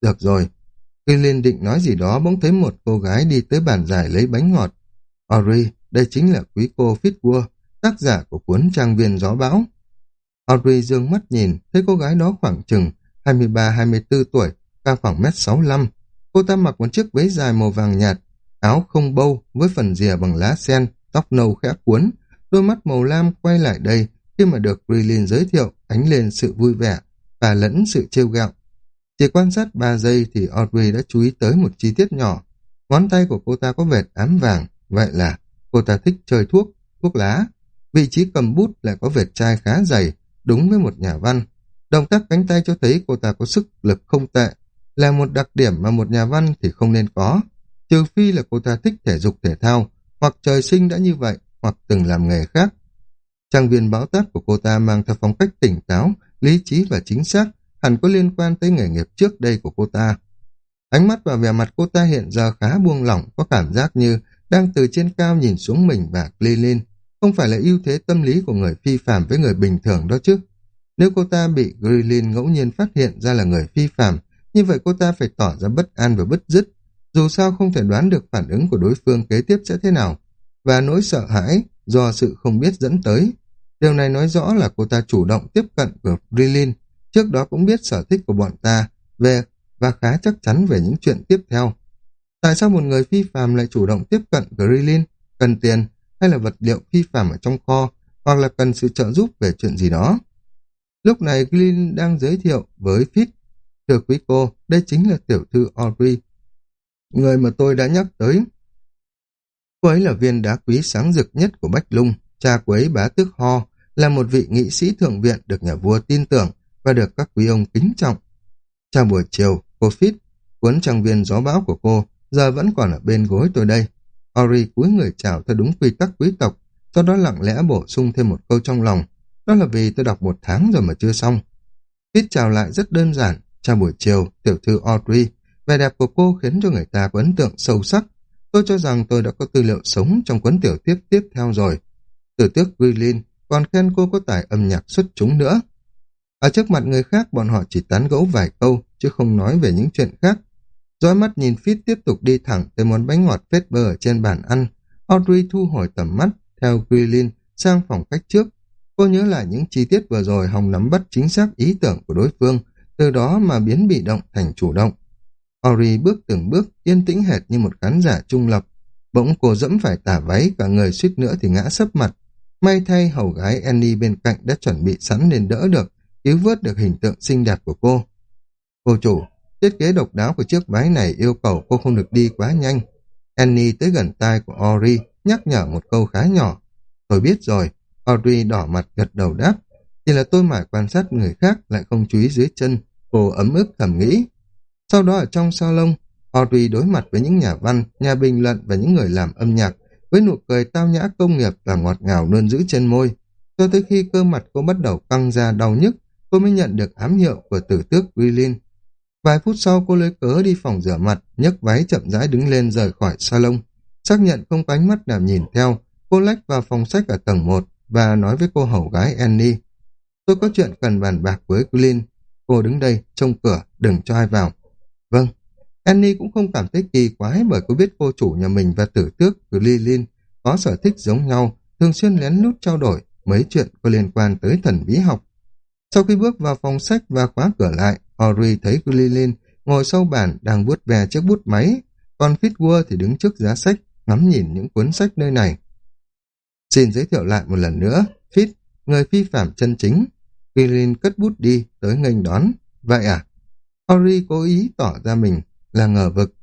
Speaker 1: Được rồi. Khi Liên định nói gì đó bỗng thấy một cô gái đi tới bàn giải lấy bánh ngọt. Ori, đây chính là quý cô Fitzwar, tác giả của cuốn trang viên gió bão. Audrey dương mắt nhìn, thấy cô gái đó khoảng chừng 23-24 tuổi, cao khoảng mét 65. Cô ta mặc một chiếc váy dài màu vàng nhạt, áo không bâu với phần rìa bằng lá sen, tóc nâu khẽ cuốn, đôi mắt màu lam quay lại đây khi mà được Grilin giới thiệu ánh lên sự vui vẻ và lẫn sự trêu gạo. Chỉ quan sát 3 giây thì Audrey đã chú ý tới một chi tiết nhỏ. Ngón tay của cô ta có vệt ám vàng, vậy là cô ta thích chơi thuốc, thuốc lá. Vị trí cầm bút lại có vệt chai khá dày, đúng với một nhà văn. Động tác cánh tay cho thấy cô ta có sức lực không tệ, là một đặc điểm mà một nhà văn thì không nên có trừ phi là cô ta thích thể dục thể thao, hoặc trời sinh đã như vậy, hoặc từng làm nghề khác. Trang viên báo tát của cô ta mang theo phong cách tỉnh táo, lý trí và chính xác, hẳn có liên quan tới nghề nghiệp trước đây của cô ta. Ánh mắt và vẻ mặt cô ta hiện giờ khá buông lỏng, có cảm giác như đang từ trên cao nhìn xuống mình và Glilin. Không phải là ưu thế tâm lý của người phi phạm với người bình thường đó chứ. Nếu cô ta bị Grilin ngẫu nhiên phát hiện ra là người phi phạm, như vậy cô ta phải tỏ ra bất an và bất dứt dù sao không thể đoán được phản ứng của đối phương kế tiếp sẽ thế nào, và nỗi sợ hãi do sự không biết dẫn tới. Điều này nói rõ là cô ta chủ động tiếp cận của Brilin, trước đó cũng biết sở thích của bọn ta về và khá chắc chắn về những chuyện tiếp theo. Tại sao một người phi phàm lại chủ động tiếp cận Grilin, cần tiền hay là vật liệu phi phàm ở trong kho, hoặc là cần sự trợ giúp về chuyện gì đó? Lúc này Glyn đang giới thiệu với Fit. Thưa quý cô, đây chính là tiểu thư Audrey, người mà tôi đã nhắc tới. Cô ấy là viên đá quý sáng rực nhất của Bách Lung, cha của ấy bá tước Ho, là một vị nghị sĩ thượng viện được nhà vua tin tưởng và được các quý ông kính trọng. Chào buổi chiều, cô Phít, cuốn trang viên gió bão của cô, giờ vẫn còn ở bên gối tôi đây. Ori cúi người chào theo đúng quy tắc quý tộc, sau đó lặng lẽ bổ sung thêm một câu trong lòng. Đó là vì tôi đọc một tháng rồi mà chưa xong. Phít chào lại rất đơn giản. Chào buổi chiều, tiểu thư Audrey, Vẻ đẹp của cô khiến cho người ta có ấn tượng sâu sắc. Tôi cho rằng tôi đã có tư liệu sống trong cuốn tiểu tiếp tiếp theo rồi. Từ tước Grilin còn khen cô có tài âm nhạc xuất chúng nữa. Ở trước mặt người khác bọn họ chỉ tán gẫu vài câu chứ không nói về những chuyện khác. Dõi mắt nhìn Fit tiếp tục đi thẳng tới món bánh ngọt phết bơ ở trên bàn ăn. Audrey thu hồi tầm mắt theo Grilin sang phòng khách trước. Cô nhớ lại những chi tiết vừa rồi Hồng nắm bắt chính xác ý tưởng của đối phương, từ đó mà biến bị động thành chủ động. Ori bước từng bước, yên tĩnh hệt như một khán giả trung lập. Bỗng cô dẫm phải tả váy, cả người suýt nữa thì ngã sấp mặt. May thay hầu gái Annie bên cạnh đã chuẩn bị sẵn nên đỡ được, cứu vớt được hình tượng xinh đẹp của cô. Cô chủ, thiết kế độc đáo của chiếc váy này yêu cầu cô không được đi quá nhanh. Annie tới gần tai của Ori, nhắc nhở một câu khá nhỏ. Tôi biết rồi, Ori đỏ mặt gật đầu đáp. Chỉ là tôi mải quan sát người khác lại không chú ý dưới chân, cô ấm ức thầm nghĩ. Sau đó ở trong salon, Audrey đối mặt với những nhà văn, nhà bình luận và những người làm âm nhạc, với nụ cười tao nhã công nghiệp và ngọt ngào luôn giữ trên môi. Cho tới khi cơ mặt cô bắt đầu căng ra đau nhức, cô mới nhận được ám hiệu của tử tước Willin. Vài phút sau cô lấy cớ đi phòng rửa mặt, nhấc váy chậm rãi đứng lên rời khỏi salon. Xác nhận không có ánh mắt nào nhìn theo, cô lách vào phòng sách ở tầng 1 và nói với cô hầu gái Annie. Tôi có chuyện cần bàn bạc với Glyn. Cô đứng đây, trông cửa, đừng cho ai vào. Vâng. Annie cũng không cảm thấy kỳ quái bởi cô biết cô chủ nhà mình và tử tước Glyn có sở thích giống nhau, thường xuyên lén lút trao đổi mấy chuyện có liên quan tới thần bí học. Sau khi bước vào phòng sách và khóa cửa lại, Ori thấy Lilin ngồi sau bàn đang vuốt về chiếc bút máy, còn Fitzward thì đứng trước giá sách, ngắm nhìn những cuốn sách nơi này. Xin giới thiệu lại một lần nữa, Fitz, người phi phạm chân chính. Lilin cất bút đi, tới nghênh đón. Vậy à? Ori cố ý tỏ ra mình là ngờ vực.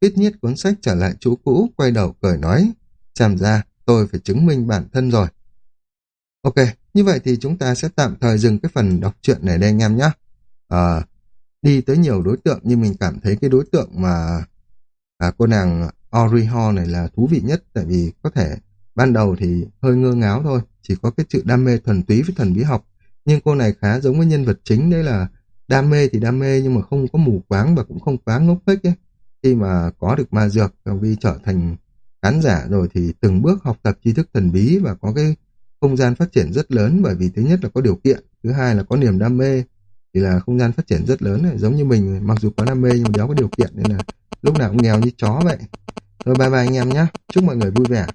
Speaker 1: Ít nhất cuốn sách trở lại chỗ cũ, quay đầu cười nói. chàm ra, tôi phải chứng minh bản thân rồi. Ok, như vậy thì chúng ta sẽ tạm thời dừng cái phần đọc truyện này đây anh em nhé. À, đi tới nhiều đối tượng nhưng mình cảm thấy cái đối tượng mà à, cô nàng Ori Ho này là thú vị nhất tại vì có thể ban đầu thì hơi ngơ ngáo thôi, chỉ có cái sự đam mê thuần túy với thần bí học. Nhưng cô này khá giống với nhân vật chính đấy là đam mê thì đam mê nhưng mà không có mù quáng và cũng không quá ngốc nghếch ấy. Khi mà có được ma dược, vì trở thành khán giả rồi thì từng bước học tập tri thức thần bí và có cái không gian phát triển rất lớn bởi vì thứ nhất là có điều kiện, thứ hai là có niềm đam mê thì là không gian phát triển rất lớn này. giống như mình mặc dù có đam mê nhưng đéo có điều kiện nên là lúc nào cũng nghèo như chó vậy. Rồi bye bye anh em nhé, chúc mọi người vui vẻ.